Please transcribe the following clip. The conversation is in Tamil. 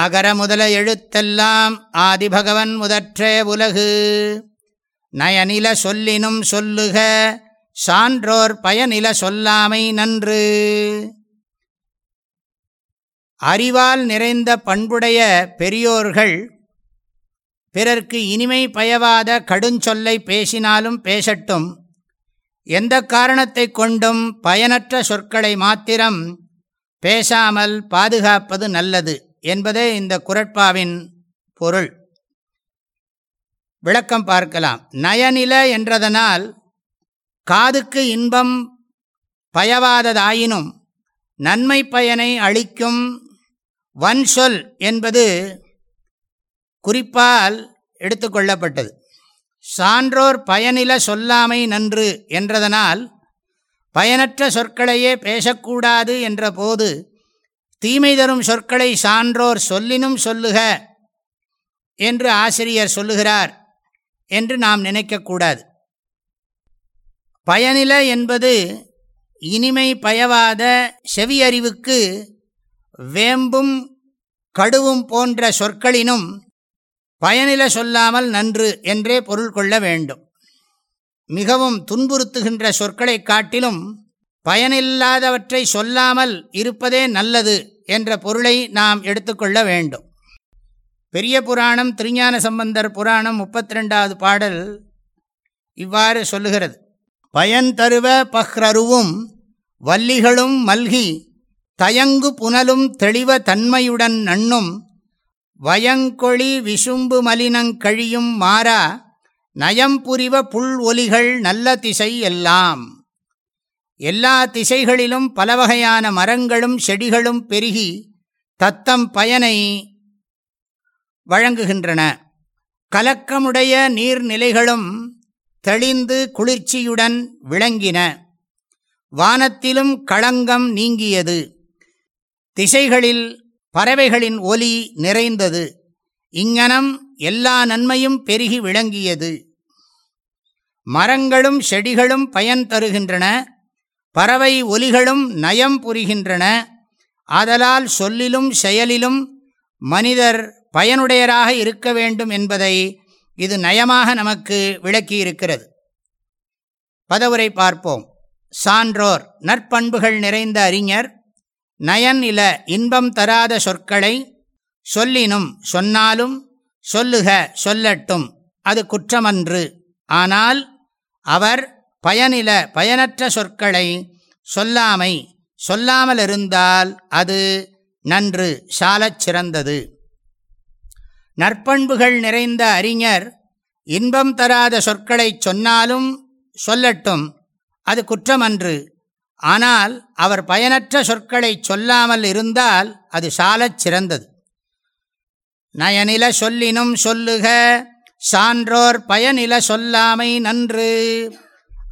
அகர முதல எழுத்தெல்லாம் ஆதிபகவன் முதற்றே உலகு. நயனில சொல்லினும் சொல்லுக சான்றோர் பயனில சொல்லாமை நன்று. அறிவால் நிறைந்த பண்புடைய பெரியோர்கள் பிறர்க்கு இனிமை பயவாத கடுஞ்சொல்லை பேசினாலும் பேசட்டும். எந்த காரணத்தை கொண்டும் பயனற்ற சொற்களை மாத்திரம் பேசாமல் பாதுகாப்பது நல்லது. என்பதே இந்த குரட்பாவின் பொருள். விளக்கம் பார்க்கலாம். நயனில என்றதனால் காதுக்கு இன்பம் பயவாததாயினும் நன்மை பயனை அளிக்கும் வன் சொல் என்பது குறிப்பால் எடுத்துக்கொள்ளப்பட்டது சான்றோர் பயனில சொல்லாமை நன்று என்றதனால் பயனற்ற சொற்களையே பேசக்கூடாது என்ற போது தீமை தரும் சொற்களை சான்றோர் சொல்லினும் சொல்லுக என்று ஆசிரியர் சொல்லுகிறார் என்று நாம் நினைக்கக்கூடாது. பயனில என்பது இனிமை பயவாத செவியறிவுக்கு வேம்பும் கடுவும் போன்ற சொற்களினும் பயனில சொல்லாமல் நன்று என்றே பொருள் கொள்ள வேண்டும். மிகவும் துன்புறுத்துகின்ற சொற்களை காட்டிலும் பயனில்லாதவற்றை சொல்லாமல் இருப்பதே நல்லது என்ற பொருளை நாம் எடுத்துக்கொள்ள வேண்டும். பெரிய புராணம் திருஞான சம்பந்தர் புராணம் முப்பத்தி ரெண்டாவது பாடல் இவ்வாறு சொல்லுகிறது. பயன் தருவ பஹ்ரருவும் வல்லிகளும் மல்கி தயங்கு புனலும் தெளிவ தன்மையுடன் நண்ணும் வயங்கொழி விசும்பு மலினங்கழியும் மாறா நயம்புரிவ புல் ஒலிகள் நல்ல திசை எல்லாம். எல்லா திசைகளிலும் பலவகையான மரங்களும் செடிகளும் பெருகி தத்தம் பயனை வழங்குகின்றன. கலக்கமுடைய நீர்நிலைகளும் தெளிந்து குளிர்ச்சியுடன் விளங்கின. வானத்திலும் களங்கம் நீங்கியது. திசைகளில் பறவைகளின் ஒலி நிறைந்தது. இங்ஙனம் எல்லா நன்மையும் பெருகி விளங்கியது. மரங்களும் செடிகளும் பயன் தருகின்றன. பறவை ஒலிகளும் நயம் புரிகின்றன. ஆதலால் சொல்லிலும் செயலிலும் மனிதர் பயனுடையராக இருக்க வேண்டும் என்பதை இது நயமாக நமக்கு விளக்கியிருக்கிறது. பதவுரை பார்ப்போம். சான்றோர் நற்பண்புகள் நிறைந்த அறிஞர் நயன் இல இன்பம் தராத சொற்களை சொல்லினும் சொன்னாலும் சொல்லுக சொல்லட்டும் அது குற்றமன்று. ஆனால் அவர் பயனில பயனற்ற சொற்களை சொல்லாமை சொல்லாமல் இருந்தால் அது நன்று சாலச் சிறந்தது. நற்பண்புகள் நிறைந்த அறிஞர் இன்பம் தராத சொற்களை சொன்னாலும் சொல்லட்டும் அது குற்றமன்று. ஆனால் அவர் பயனற்ற சொற்களை சொல்லாமல் இருந்தால் அது சாலச் சிறந்தது. நயனில சொல்லினும் சொல்லுக சான்றோர் பயனில சொல்லாமை நன்று.